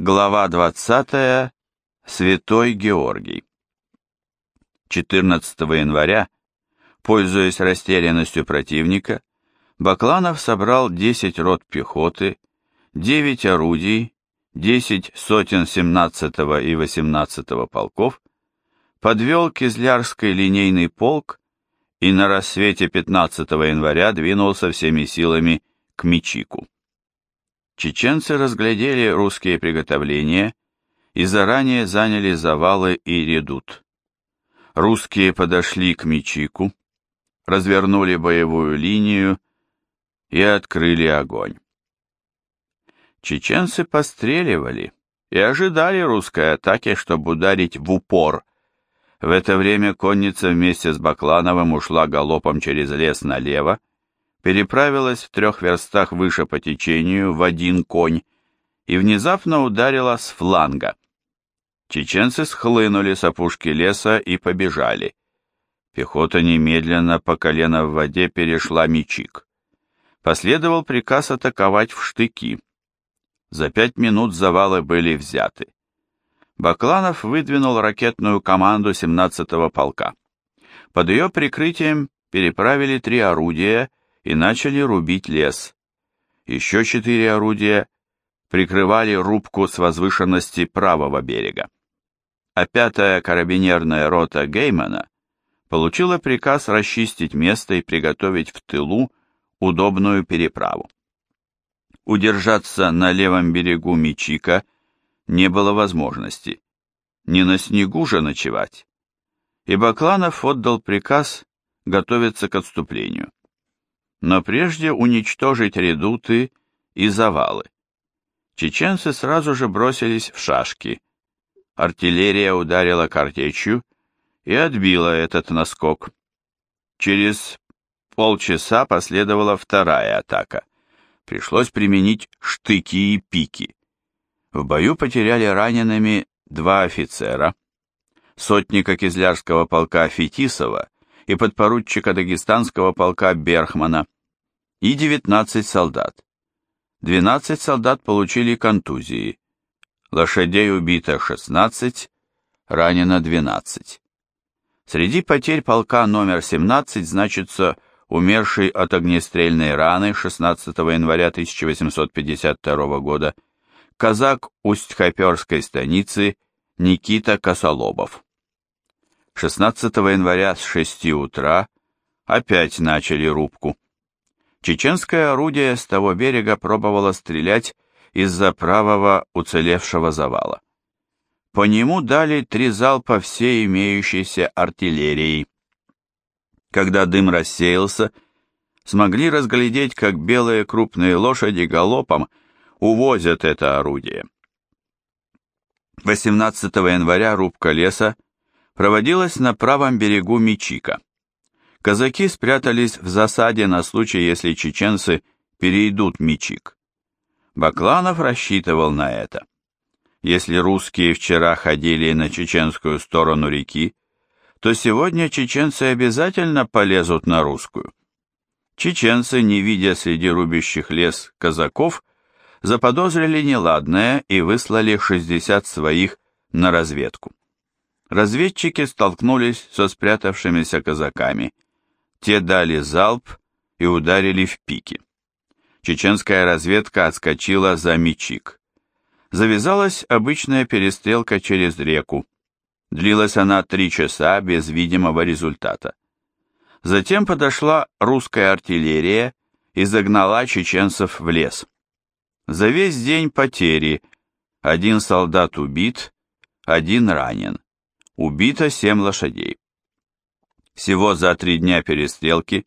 Глава 20. Святой Георгий. 14 января, пользуясь растерянностью противника, Бакланов собрал 10 рот пехоты, 9 орудий, 10 сотен 17 и 18 полков, подвел Кизлярский линейный полк и на рассвете 15 января двинулся всеми силами к Мичику. Чеченцы разглядели русские приготовления и заранее заняли завалы и редут. Русские подошли к Мичику, развернули боевую линию и открыли огонь. Чеченцы постреливали и ожидали русской атаки, чтобы ударить в упор. В это время конница вместе с Баклановым ушла галопом через лес налево, переправилась в трех верстах выше по течению в один конь и внезапно ударила с фланга. Чеченцы схлынули с опушки леса и побежали. Пехота немедленно по колено в воде перешла Мичик. Последовал приказ атаковать в штыки. За пять минут завалы были взяты. Бакланов выдвинул ракетную команду 17-го полка. Под ее прикрытием переправили три орудия и начали рубить лес. Еще четыре орудия прикрывали рубку с возвышенности правого берега. А пятая карабинерная рота Геймана получила приказ расчистить место и приготовить в тылу удобную переправу. Удержаться на левом берегу Мичика не было возможности. Не на снегу же ночевать. И Бакланов отдал приказ готовиться к отступлению. Но прежде уничтожить редуты и завалы. Чеченцы сразу же бросились в шашки. Артиллерия ударила картечью и отбила этот наскок. Через полчаса последовала вторая атака пришлось применить штыки и пики. В бою потеряли ранеными два офицера, сотника Кизлярского полка Фетисова и подпоручика дагестанского полка Берхмана, и 19 солдат. 12 солдат получили контузии, лошадей убито 16, ранено 12. Среди потерь полка номер 17 значится умерший от огнестрельной раны 16 января 1852 года, казак Усть-Хоперской станицы Никита Косолобов. 16 января с 6 утра опять начали рубку. Чеченское орудие с того берега пробовало стрелять из-за правого уцелевшего завала. По нему дали три залпа всей имеющейся артиллерии. Когда дым рассеялся, смогли разглядеть, как белые крупные лошади галопом увозят это орудие. 18 января рубка леса проводилась на правом берегу Мичика. Казаки спрятались в засаде на случай, если чеченцы перейдут Мичик. Бакланов рассчитывал на это. Если русские вчера ходили на чеченскую сторону реки, то сегодня чеченцы обязательно полезут на русскую. Чеченцы, не видя среди рубящих лес казаков, заподозрили неладное и выслали 60 своих на разведку. Разведчики столкнулись со спрятавшимися казаками. Те дали залп и ударили в пики. Чеченская разведка отскочила за Мичик. Завязалась обычная перестрелка через реку. Длилась она три часа без видимого результата. Затем подошла русская артиллерия и загнала чеченцев в лес. За весь день потери. Один солдат убит, один ранен. Убито семь лошадей. Всего за три дня перестрелки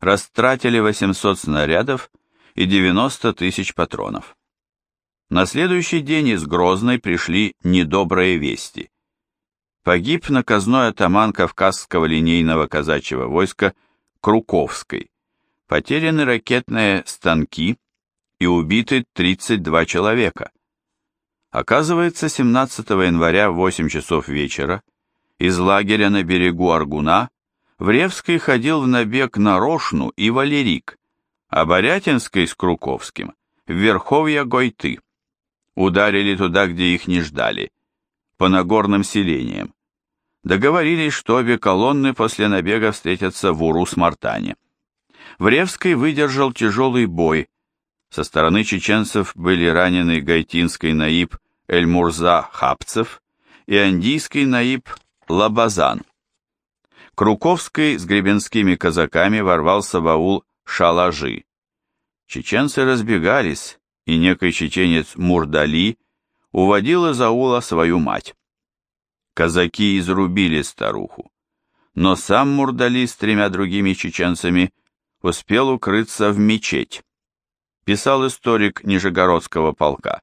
растратили 800 снарядов и 90 тысяч патронов. На следующий день из Грозной пришли недобрые вести погиб наказной атаман Кавказского линейного казачьего войска Круковской, потеряны ракетные станки и убиты 32 человека. Оказывается, 17 января в 8 часов вечера из лагеря на берегу Аргуна Вревский ходил в набег на Рошну и Валерик, а Борятинский с Круковским в Верховья Гойты. Ударили туда, где их не ждали, по нагорным селениям. Договорились, что обе колонны после набега встретятся в Урус-Мартане. Вревский выдержал тяжелый бой. Со стороны чеченцев были ранены гайтинский наиб Эльмурза Хапцев и андийский наиб Лабазан. Круковский с гребенскими казаками ворвался в аул Шалажи. Чеченцы разбегались, и некий чеченец Мурдали уводил из аула свою мать. Казаки изрубили старуху, но сам Мурдали с тремя другими чеченцами успел укрыться в мечеть. Писал историк Нижегородского полка.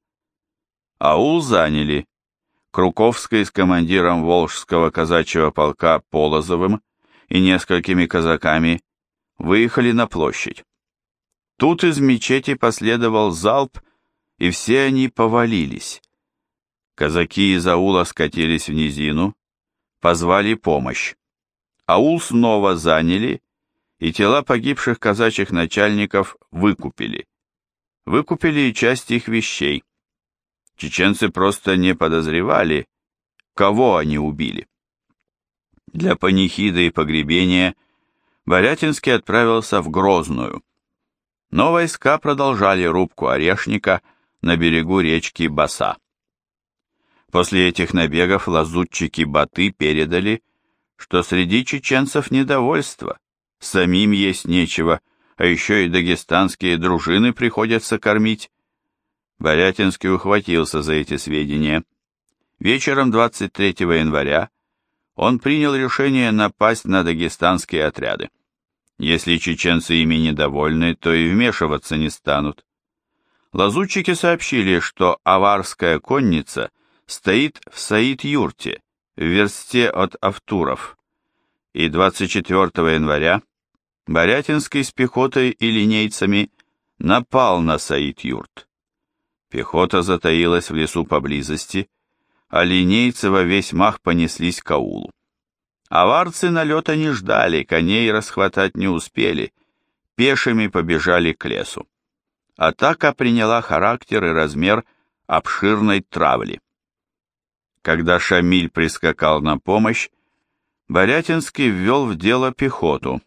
Аул заняли. Круковский с командиром Волжского казачьего полка Полозовым и несколькими казаками выехали на площадь. Тут из мечети последовал залп, и все они повалились. Казаки из аула скатились в низину, позвали помощь. Аул снова заняли, и тела погибших казачьих начальников выкупили. Выкупили и часть их вещей. Чеченцы просто не подозревали, кого они убили. Для панихиды и погребения Борятинский отправился в Грозную, но войска продолжали рубку орешника на берегу речки Баса. После этих набегов лазутчики Баты передали, что среди чеченцев недовольство, самим есть нечего, а еще и дагестанские дружины приходится кормить. Борятинский ухватился за эти сведения. Вечером 23 января он принял решение напасть на дагестанские отряды. Если чеченцы ими недовольны, то и вмешиваться не станут. Лазутчики сообщили, что аварская конница стоит в Саид-Юрте, в версте от Автуров, и 24 января Борятинский с пехотой и линейцами напал на Саид-Юрт. Пехота затаилась в лесу поблизости, а линейцы во весь мах понеслись к аулу. Аварцы налета не ждали, коней расхватать не успели, пешими побежали к лесу. Атака приняла характер и размер обширной травли. Когда Шамиль прискакал на помощь, Борятинский ввел в дело пехоту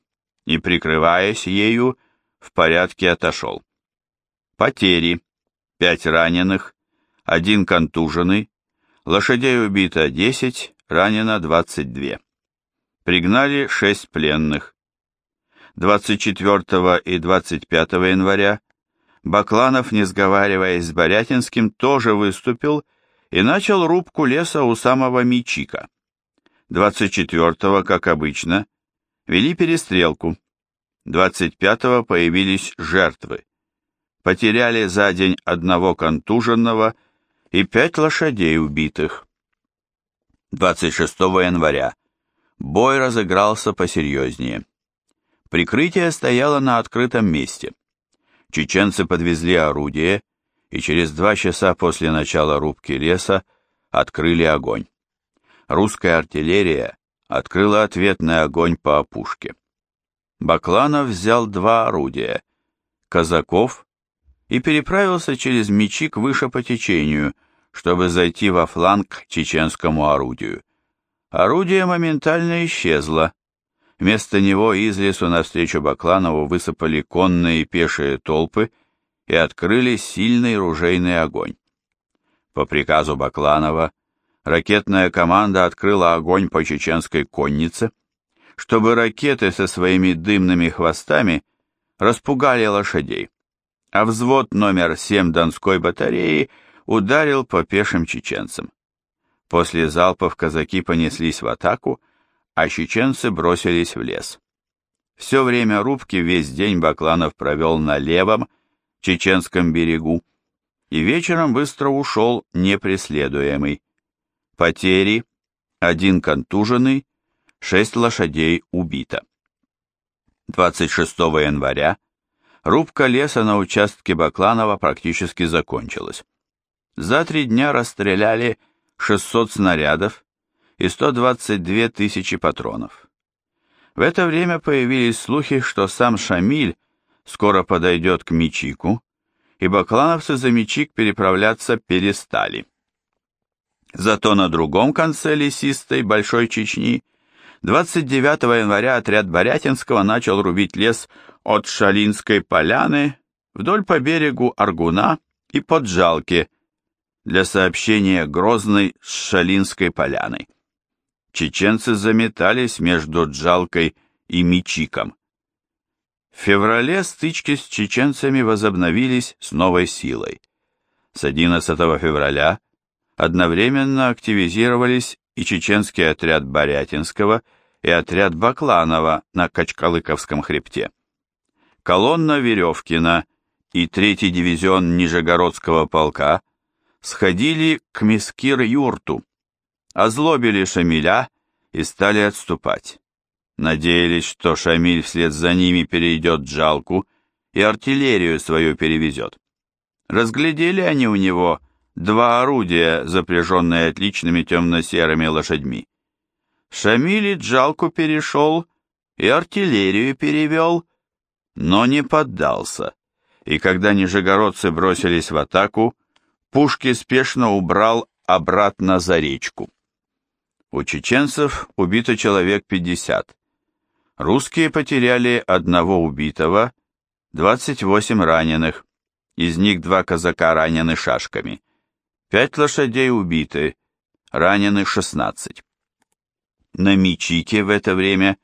и, прикрываясь ею, в порядке отошел. Потери. Пять раненых, один контуженный, лошадей убито 10, ранено 22 пригнали шесть пленных. 24 и 25 января Бакланов, не сговариваясь с Борятинским, тоже выступил и начал рубку леса у самого Мичика. 24-го, как обычно, вели перестрелку. 25-го появились жертвы. Потеряли за день одного контуженного и пять лошадей убитых. 26 января Бой разыгрался посерьезнее. Прикрытие стояло на открытом месте. Чеченцы подвезли орудие и через два часа после начала рубки леса открыли огонь. Русская артиллерия открыла ответный огонь по опушке. Бакланов взял два орудия — казаков и переправился через Мечик выше по течению, чтобы зайти во фланг чеченскому орудию. Орудие моментально исчезло. Вместо него из лесу навстречу Бакланову высыпали конные и пешие толпы и открыли сильный ружейный огонь. По приказу Бакланова ракетная команда открыла огонь по чеченской коннице, чтобы ракеты со своими дымными хвостами распугали лошадей, а взвод номер 7 Донской батареи ударил по пешим чеченцам. После залпов казаки понеслись в атаку, а чеченцы бросились в лес. Все время рубки весь день Бакланов провел на левом, чеченском берегу, и вечером быстро ушел непреследуемый. Потери, один контуженный, шесть лошадей убито. 26 января рубка леса на участке Бакланова практически закончилась. За три дня расстреляли 600 снарядов и 122 тысячи патронов. В это время появились слухи, что сам Шамиль скоро подойдет к Мичику и баклановцы за Мечик переправляться перестали. Зато на другом конце лесистой Большой Чечни 29 января отряд Борятинского начал рубить лес от Шалинской поляны вдоль по берегу Аргуна и Поджалки для сообщения Грозной с Шалинской поляной. Чеченцы заметались между Джалкой и Мичиком. В феврале стычки с чеченцами возобновились с новой силой. С 11 февраля одновременно активизировались и чеченский отряд Борятинского и отряд Бакланова на Качкалыковском хребте. Колонна Веревкина и третий дивизион Нижегородского полка сходили к Мискир-юрту, озлобили Шамиля и стали отступать. Надеялись, что Шамиль вслед за ними перейдет Джалку и артиллерию свою перевезет. Разглядели они у него два орудия, запряженные отличными темно-серыми лошадьми. Шамиль Джалку перешел и артиллерию перевел, но не поддался, и когда нижегородцы бросились в атаку, пушки спешно убрал обратно за речку. У чеченцев убито человек 50. Русские потеряли одного убитого, 28 раненых, из них два казака ранены шашками. Пять лошадей убиты, ранены 16. На Мичике в это время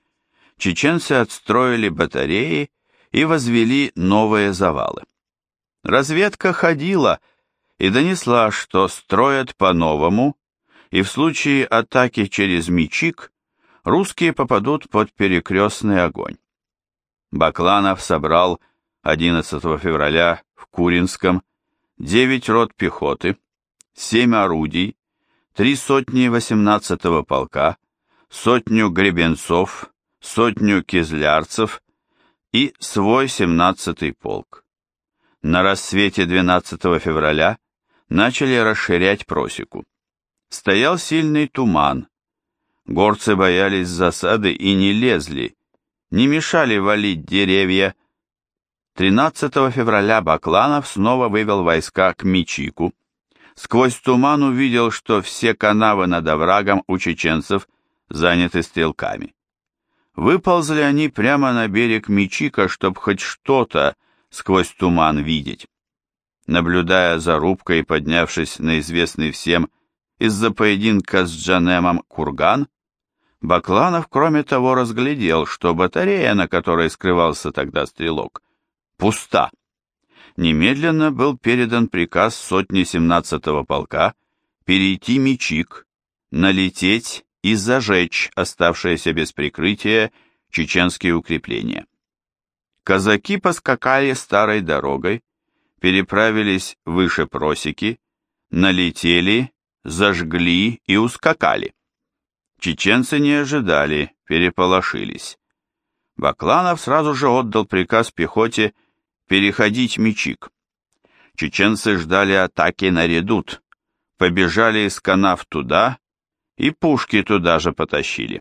чеченцы отстроили батареи и возвели новые завалы. Разведка ходила и донесла, что строят по-новому, и в случае атаки через Мичик русские попадут под перекрестный огонь. Бакланов собрал 11 февраля в Куринском 9 рот пехоты, 7 орудий, три сотни 18-го полка, сотню гребенцов, сотню кизлярцев и свой 17-й полк. На рассвете 12 февраля начали расширять просеку. Стоял сильный туман. Горцы боялись засады и не лезли, не мешали валить деревья. 13 февраля Бакланов снова вывел войска к Мичику. Сквозь туман увидел, что все канавы над оврагом у чеченцев заняты стрелками. Выползли они прямо на берег Мичика, чтобы хоть что-то сквозь туман видеть. Наблюдая за рубкой, поднявшись на известный всем из-за поединка с Джанемом курган, Бакланов, кроме того, разглядел, что батарея, на которой скрывался тогда стрелок, пуста. Немедленно был передан приказ сотни 17-го полка перейти Мичик, налететь и зажечь оставшиеся без прикрытия чеченские укрепления. Казаки поскакали старой дорогой, переправились выше просеки, налетели зажгли и ускакали. Чеченцы не ожидали, переполошились. Бакланов сразу же отдал приказ пехоте переходить Мечик. Чеченцы ждали атаки на редут, побежали из канав туда и пушки туда же потащили.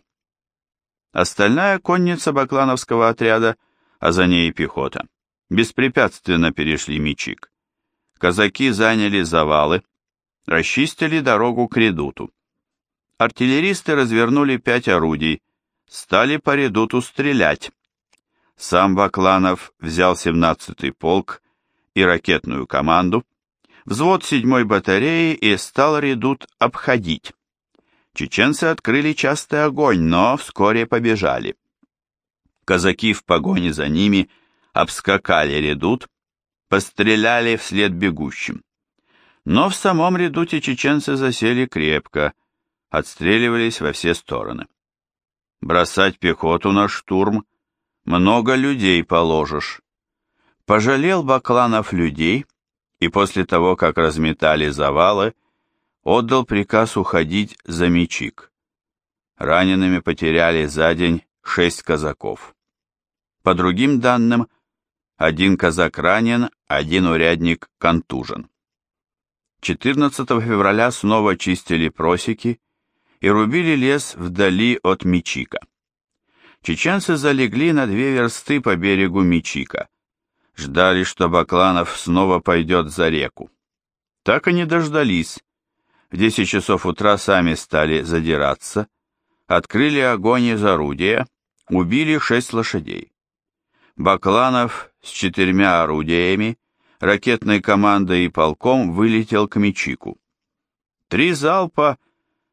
Остальная конница баклановского отряда, а за ней пехота, беспрепятственно перешли Мечик. Казаки заняли завалы, расчистили дорогу к редуту. Артиллеристы развернули пять орудий, стали по редуту стрелять. Сам Бакланов взял 17-й полк и ракетную команду, взвод 7-й батареи и стал редут обходить. Чеченцы открыли частый огонь, но вскоре побежали. Казаки в погоне за ними обскакали редут, постреляли вслед бегущим. Но в самом редуте чеченцы засели крепко, отстреливались во все стороны. Бросать пехоту на штурм много людей положишь. Пожалел Бакланов людей, и после того, как разметали завалы, отдал приказ уходить за Мечик. Ранеными потеряли за день шесть казаков. По другим данным, один казак ранен, один урядник контужен. 14 февраля снова чистили просеки и рубили лес вдали от Мичика. Чеченцы залегли на две версты по берегу Мичика. Ждали, что Бакланов снова пойдет за реку. Так и не дождались. В десять часов утра сами стали задираться, открыли огонь из орудия, убили шесть лошадей. Бакланов с четырьмя орудиями, ракетной командой и полком вылетел к Мечику. Три залпа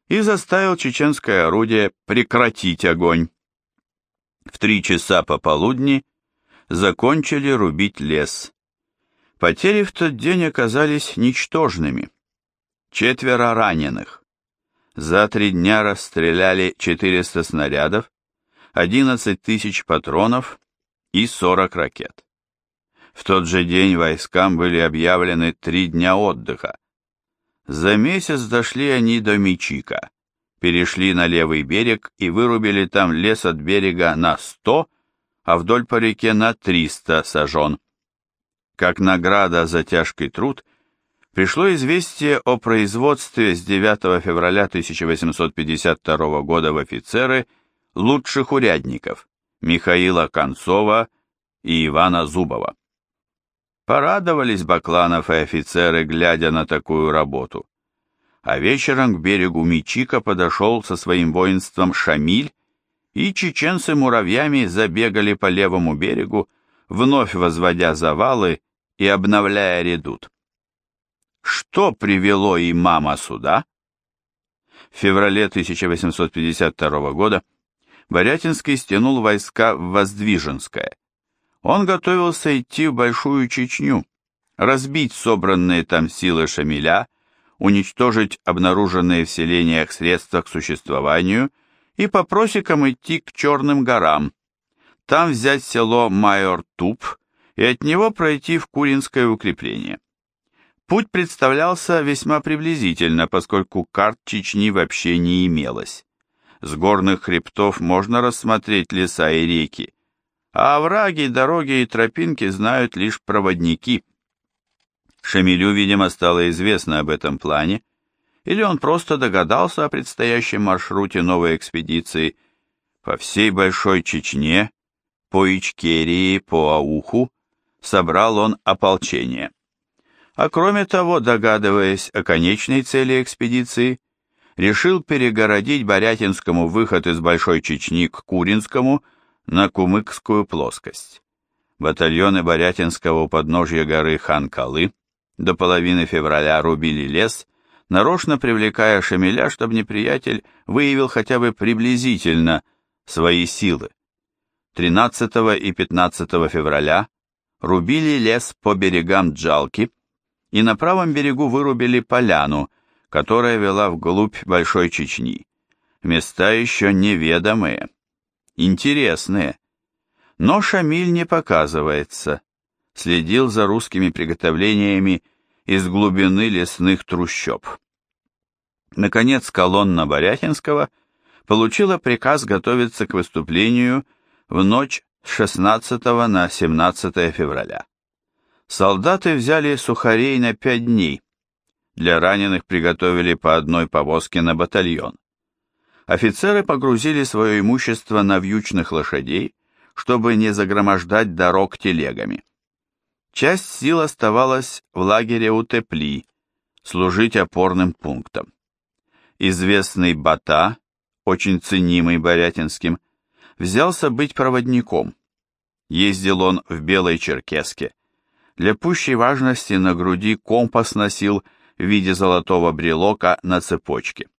и заставил чеченское орудие прекратить огонь. В три часа пополудни закончили рубить лес. Потери в тот день оказались ничтожными. Четверо раненых. За три дня расстреляли 400 снарядов, 11 тысяч патронов и 40 ракет. В тот же день войскам были объявлены три дня отдыха. За месяц дошли они до Мичика, перешли на левый берег и вырубили там лес от берега на 100 а вдоль по реке на 300 сажен. Как награда за тяжкий труд пришло известие о производстве с 9 февраля 1852 года в офицеры лучших урядников Михаила Концова и Ивана Зубова. Порадовались Бакланов и офицеры, глядя на такую работу. А вечером к берегу Мичика подошел со своим воинством Шамиль и чеченцы муравьями забегали по левому берегу, вновь возводя завалы и обновляя редут. Что привело имама сюда? В феврале 1852 года Борятинский стянул войска в Воздвиженское. Он готовился идти в Большую Чечню, разбить собранные там силы Шамиля, уничтожить обнаруженные в селениях средства к существованию – и по просекам идти к Черным горам, там взять село Майор-Туп и от него пройти в Куринское укрепление. Путь представлялся весьма приблизительно, поскольку карт Чечни вообще не имелось. С горных хребтов можно рассмотреть леса и реки, а овраги, дороги и тропинки знают лишь проводники. Шамилю, видимо, стало известно об этом плане, или он просто догадался о предстоящем маршруте новой экспедиции по всей Большой Чечне, по Ичкерии, по Ауху, собрал он ополчение. А кроме того, догадываясь о конечной цели экспедиции, решил перегородить Борятинскому выход из Большой Чечни к Куринскому на Кумыкскую плоскость. Батальоны Борятинского у подножья горы Ханкалы до половины февраля рубили лес нарочно привлекая Шамиля, чтобы неприятель выявил хотя бы приблизительно свои силы. 13 и 15 февраля рубили лес по берегам Джалки и на правом берегу вырубили поляну, которая вела вглубь Большой Чечни. Места еще неведомые, интересные. Но Шамиль не показывается, следил за русскими приготовлениями из глубины лесных трущоб. Наконец, колонна Борятинского получила приказ готовиться к выступлению в ночь с 16 на 17 февраля. Солдаты взяли сухарей на пять дней. Для раненых приготовили по одной повозке на батальон. Офицеры погрузили свое имущество на вьючных лошадей, чтобы не загромождать дорог телегами. Часть сил оставалась в лагере у Тепли, служить опорным пунктом. Известный Бата, очень ценимый Борятинским, взялся быть проводником. Ездил он в белой черкеске. Для пущей важности на груди компас носил в виде золотого брелока на цепочке.